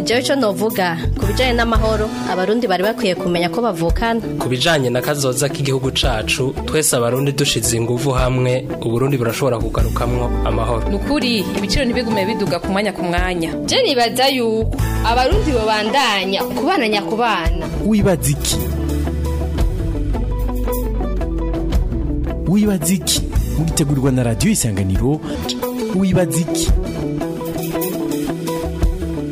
njyewe icyo novuga ku bijyanye n'amahoro abarundi bari bakwiye kumenya ko bavukana ku bijanye na kazoza k'igihugu cacu twese abarundi dushize ingufu hamwe uburundi burashobora kugarukamwo amahoro Nukuri ibiciro ntibigume biduga ku mwanya ku mwanya byo nibaza yuko abarundi babandanya kubana nyakubana wibaza iki wibaza iki muritegurirwa na radiyo isanganiro wibaza iki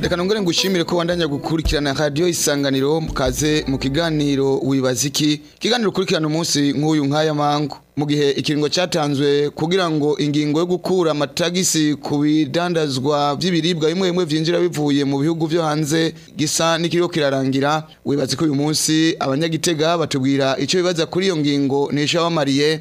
reka ngushimire ko wandanya gukurikirana radio isanganiro mukaze mu kiganiro wibaziki kiganiro kurikirana umunsi nk'uyu nk'aya mangu mu gihe ikiringo cyatanzwe kugira ngo ingingo yo gukura amatagisi ku bidandazwa by'ibiribwa bimwe bimwe byinjira bivuye mu bihugu byo hanze gisa n'ikiriho kirarangira wibaze ko uyu munsi abanyagitega batubwira icyo bibaza kuri iyo ngingo nisha wamariye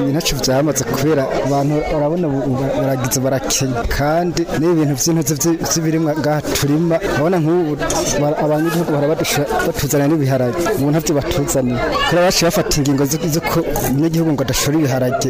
ibi nacyo byamaze kubera abantu barabona baragize barakenya kandi n'ibintu by'intoki by'ibirimwa ngaha turima urabona nk'ubu abanyagihugu barabadusha batuzanira n'ibiharage mu ntabyo batuzaniye kubera baciye bafata ingingo z'uko umunyagihugu ngo adashora ibiharage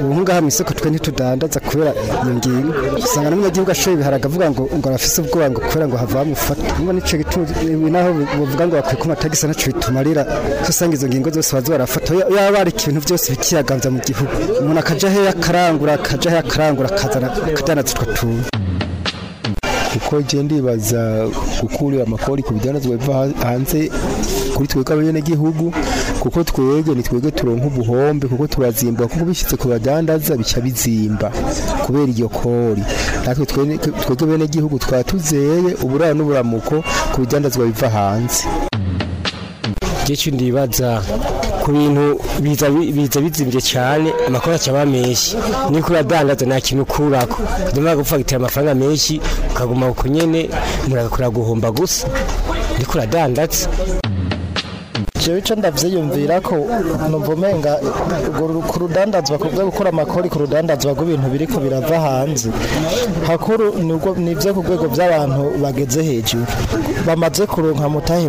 ubu ngaha mu isoko twe ntitudandaza kubera iyo ngingo usanga n'umunyagihugu ashoye ibiharage avuga ngo ngo arafise ubwoba ngo kubera ngo hava bamufata niba nicyo gituma naho bavuga ngo bakwiye ko amatagisi bitumarira usanga izo ngingo zose bazibara barafata yaba ari ikintu byose bikiyaganza mu gihugu umuntu akajya aho yakarangura akajya aho yakarangura akajyana tuye kuko ngenda ndibaza gukurira amakori ku bidandazwa biva hanze kuri twebwe abanyagihugu kuko twebwe ni twebwe turonka ubuhombe kuko turazimba kuko bishyitse ku badandaza bica bizimba kubera iyo kori natwe twebwe abanyagihugu twaba tuzeye uburaro n'uburamuko ku bidandazwa biva hanze igihe cy'indibaza ku bintu biza bizimbye cyane amakuru acaba menshi ni uradandaza nta kintu ukurako kujya gupfa gutera amafaranga menshi ukaguma uko nyine muragukora guhomba gusa uradandaza jewe icyo ndabyiyumvira ko numva umenga ku rudandazwa kubwo gukora amakori ku rudandazwa rw'ibintu biri ku birava hanze hakuru ni ibyo ku rwego by'abantu bageze hejuru bamaze kuronka mutahe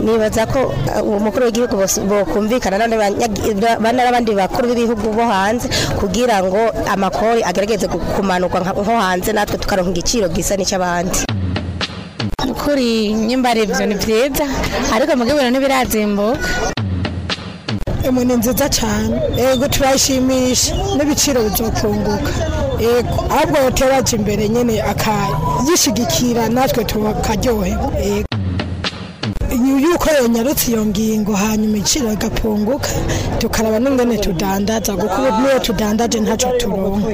nibaza ko uh, umukuru w'igihugu bokumvikana n'abandi bakuru b'ibihugu bo hanze kugira ngo amakori agaragaze kumanuka nko hanze natwe tukaronka igiciro gisa n'icy'abandi kuri nyimba rebyo ni byiza ariko mubwibone ntibirazimbuka emwe ni nziza cyane yego turayishimisha n'ibiciro bizokunguka yego ahubwo yotebaje imbere nyine akayishyigikira natwe tukaryoherwa yuko yonyarutse iyo ngingo hanyuma igiciro agapunguka tukaraba n'ingene tudandaza kuko niyo tudandaje ntacyo turonka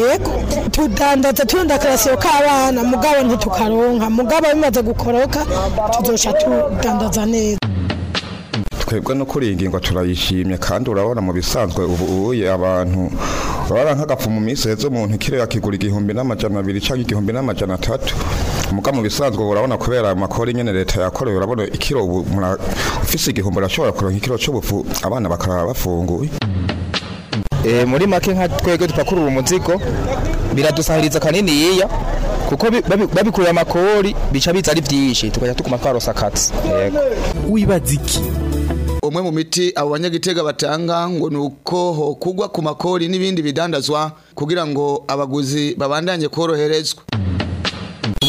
yego tudandaza turunda akarasiyo k'abana mugabo ntitukaronka mugabo bimaze gukoroka tuzoca tudandaza neza twebwe no kuri iyi ngingo turayishimye kandi urabona mu bisanzwe ubu ubuye abantu urabona nk'agapfu mu minsi heza umuntu ikiro yakigura igihumbi n'amajana abiri cyangwa igihumbi n'amajana atatu muka mu bisanzwe urabona kubera amakori nyene leta yakorewe urabona ikiro ubu ufise igihumbi urashobora kuronka ikiro c'ubufu abana bakaba bafunguye eh, muri make nka twebwe dupakura uwo biradusahiriza kanini yiya kuko babikuye amakori bica biza ari byinshi tukajya tuguma twarosakatse wibaza iki umwe mu miti abo banyagitega batanga ngo ni uko kugwa ku makori n'ibindi bidandazwa kugira ngo abaguzi babandanye koroherezwa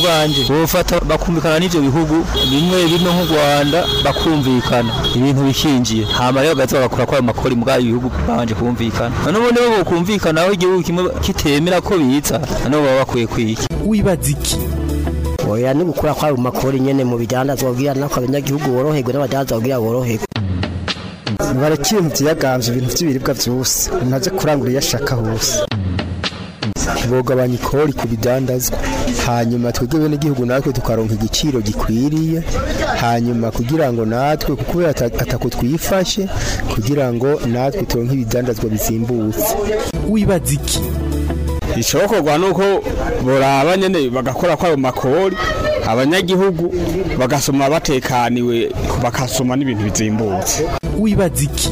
bwanjye bufata bakumvikana n'ibyo bihugu bimwe bimwe nk'u rwanda bakumvikana ibintu bikingiye hama rero gato bagakora kwa makori mu bwayo bihugu banje kumvikana none ubundi bo aho igihugu kimwe kitemera ko biza none baba bakwiye kwiki wibaza iki oya ni gukora kwa makori nyene mu bidandazwa kugira nako abanyagihugu boroherwe n'abadandazwa kugira boroherwe barakintu byaganje ibintu by'ibiribwa byose ntaje kurangura ashaka hose ntibogabanye ikori ku bidandazwa hanyuma twebwe bene igihugu natwe tukaronka igiciro gikwiriye hanyuma kugira ngo natwe kuko atako twifashe kugira ngo natwe turonke ibidandazwa bizimbutse wibaza iki ishokorwa nuko boraba nyene bagakora kwa makori abanyagihugu bagasoma batekaniwe bagasoma n'ibintu bizimbutse wibaza iki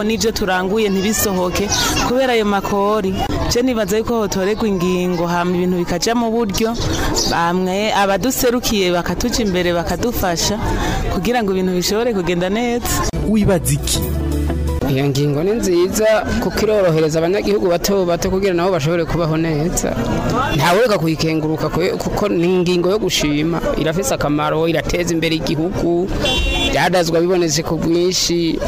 n'ibyo turanguye ntibisohoke kubera ayo makori nce nibaza yuko hotorerwa ingingo hama ibintu bikajya mu buryo bamwe abaduserukiye bakatuca imbere bakadufasha kugira ngo ibintu bishobore kugenda neza wibaza iki iyo ngingo ni nziza kuko irorohereza abanyagihugu bato bato kugira nabo bashobore kubaho neza ntawereka kuyikenguruka kuko ni ingingo yo gushima irafise akamaro irateza imbere igihugu byadazwa bibonetse ku bwinshi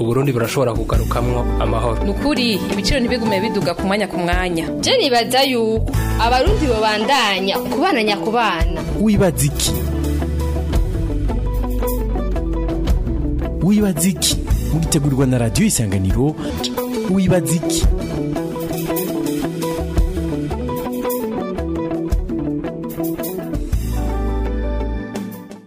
uburundi burashobora kugarukamwo amahoro ni ukuri ibiciro ntibigume biduga ku mwanya ku mwanya byo nibaza yuko abarundi babandanya kubana nyakubana wibaza iki wibaza iki mwitegurwa na radiyo isanganiro wibaza iki